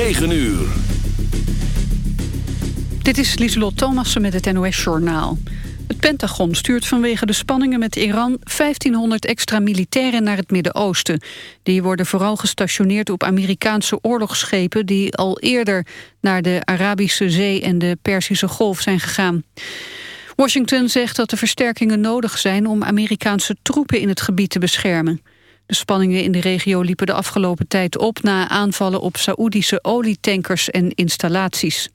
9 uur. Dit is Lieselot Thomassen met het NOS-journaal. Het Pentagon stuurt vanwege de spanningen met Iran 1500 extra militairen naar het Midden-Oosten. Die worden vooral gestationeerd op Amerikaanse oorlogsschepen die al eerder naar de Arabische Zee en de Perzische Golf zijn gegaan. Washington zegt dat de versterkingen nodig zijn om Amerikaanse troepen in het gebied te beschermen. De spanningen in de regio liepen de afgelopen tijd op na aanvallen op Saoedische olietankers en installaties.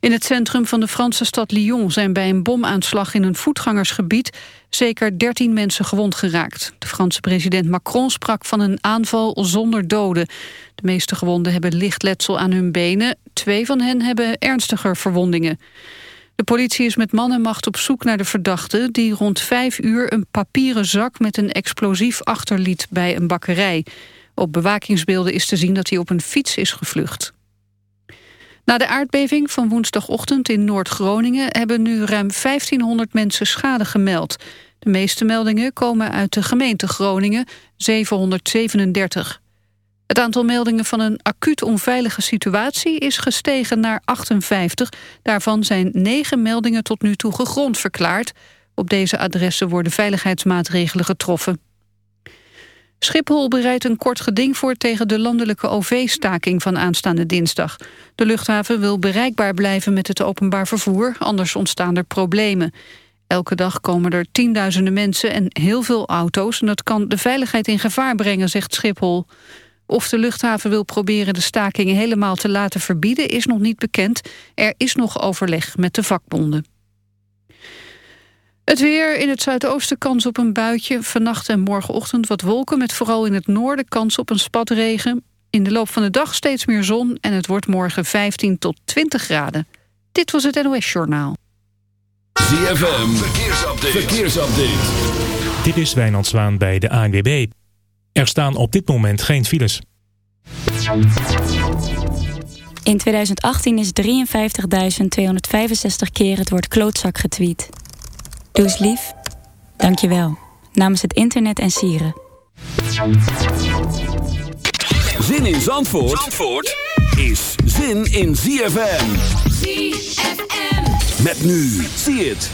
In het centrum van de Franse stad Lyon zijn bij een bomaanslag in een voetgangersgebied zeker 13 mensen gewond geraakt. De Franse president Macron sprak van een aanval zonder doden. De meeste gewonden hebben licht letsel aan hun benen. Twee van hen hebben ernstiger verwondingen. De politie is met man en macht op zoek naar de verdachte... die rond vijf uur een papieren zak met een explosief achterliet bij een bakkerij. Op bewakingsbeelden is te zien dat hij op een fiets is gevlucht. Na de aardbeving van woensdagochtend in Noord-Groningen... hebben nu ruim 1500 mensen schade gemeld. De meeste meldingen komen uit de gemeente Groningen, 737. Het aantal meldingen van een acuut onveilige situatie is gestegen naar 58. Daarvan zijn negen meldingen tot nu toe gegrond verklaard. Op deze adressen worden veiligheidsmaatregelen getroffen. Schiphol bereidt een kort geding voor tegen de landelijke OV-staking van aanstaande dinsdag. De luchthaven wil bereikbaar blijven met het openbaar vervoer, anders ontstaan er problemen. Elke dag komen er tienduizenden mensen en heel veel auto's... en dat kan de veiligheid in gevaar brengen, zegt Schiphol. Of de luchthaven wil proberen de staking helemaal te laten verbieden... is nog niet bekend. Er is nog overleg met de vakbonden. Het weer in het zuidoosten kans op een buitje. Vannacht en morgenochtend wat wolken met vooral in het noorden kans op een spatregen. In de loop van de dag steeds meer zon en het wordt morgen 15 tot 20 graden. Dit was het NOS Journaal. ZFM, verkeersupdate. verkeersupdate. Dit is Wijnand Zwaan bij de ANWB. Er staan op dit moment geen files. In 2018 is 53.265 keer het woord klootzak getweet. Doe eens lief. Dank je wel. Namens het internet en sieren. Zin in Zandvoort, Zandvoort is zin in ZFM. ZFM. Met nu, zie het.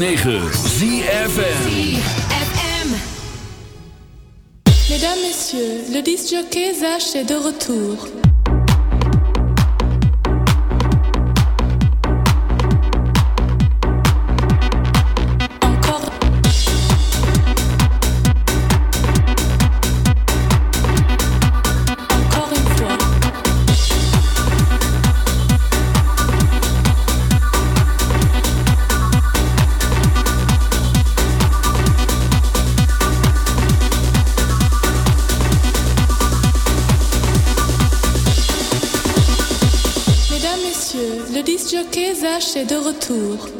106.9 ZFM. Mesdames, Messieurs, le disc jockey Zach est de retour. Jockey Zach est de retour.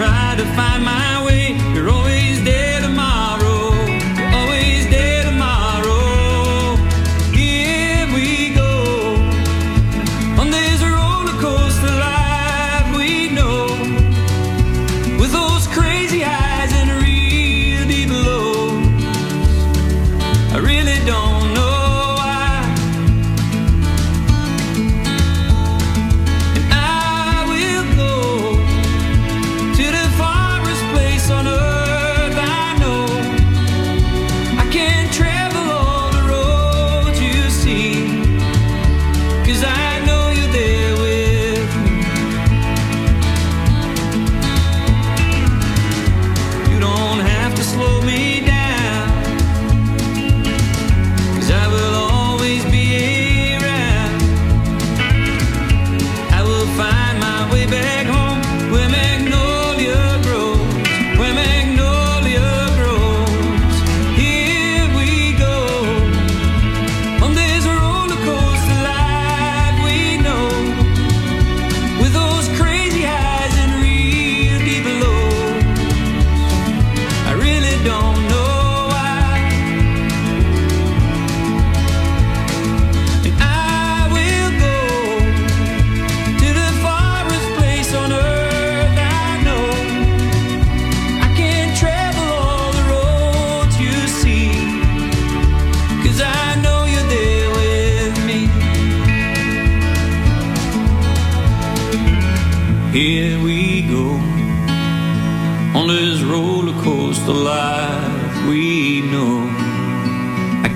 Try to find my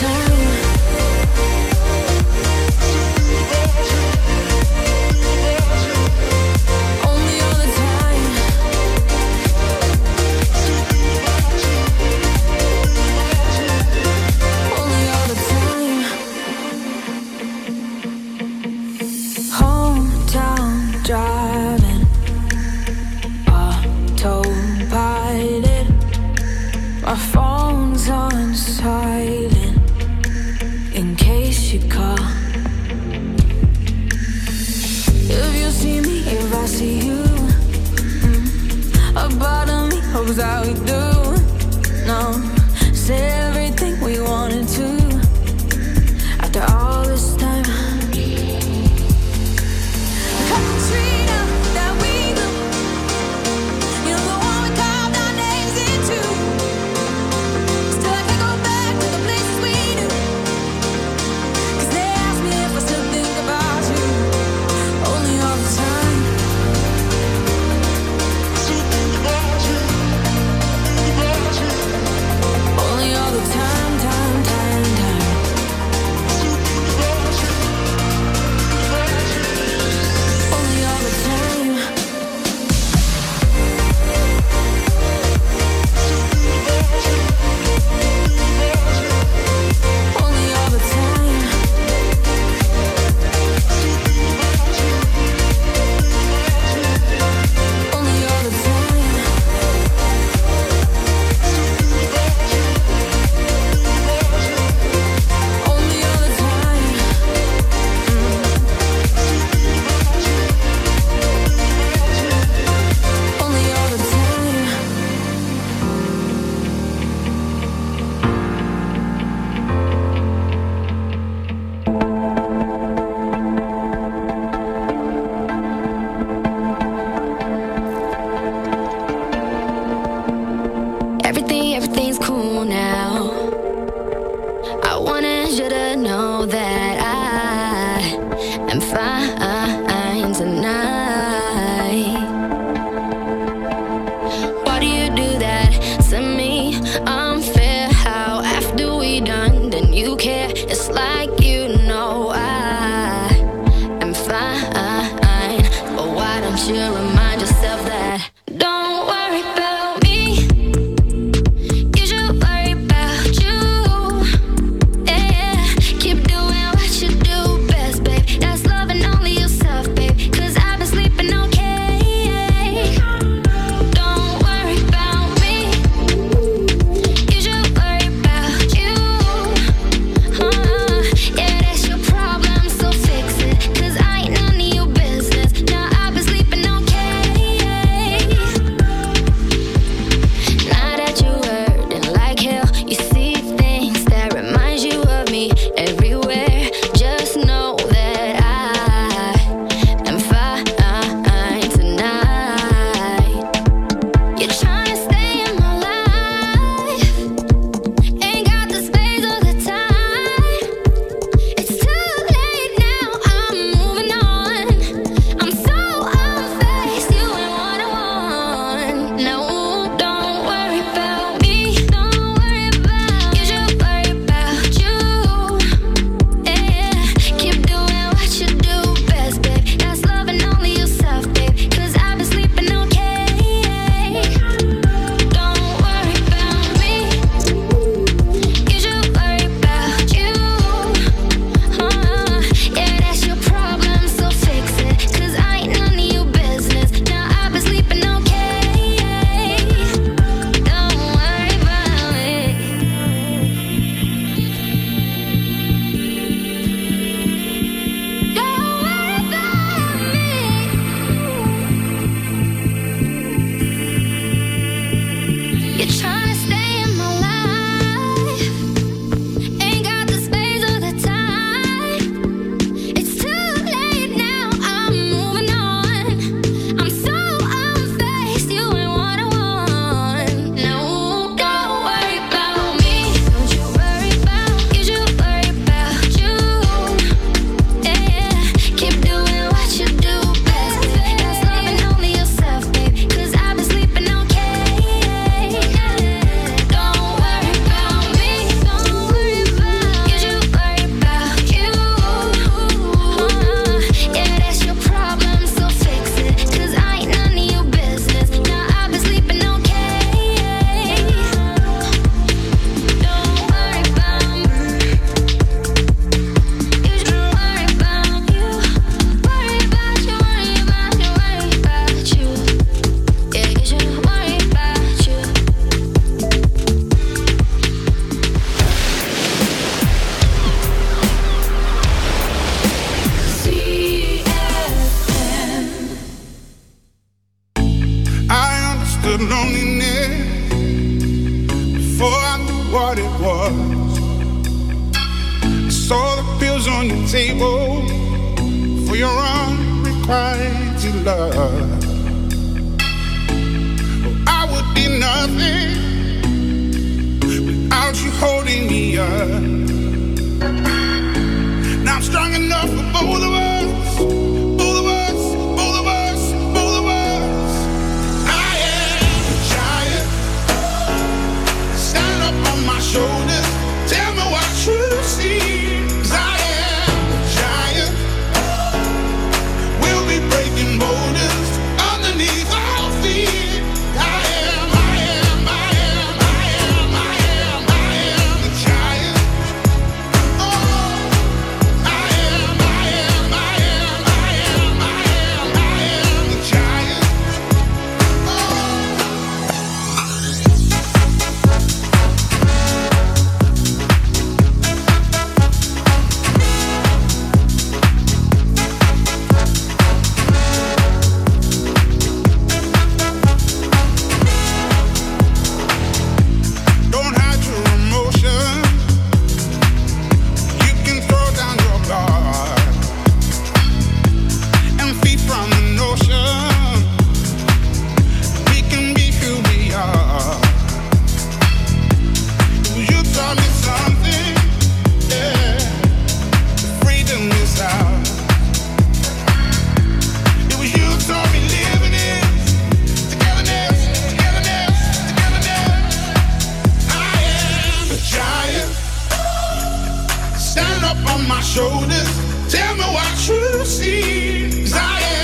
turn of loneliness before I knew what it was. I saw the pills on your table for your unrequited love. Well, I would be nothing without you holding me up. Now I'm strong enough for both of us. my shoulders. Tell me what you see. Cause I am.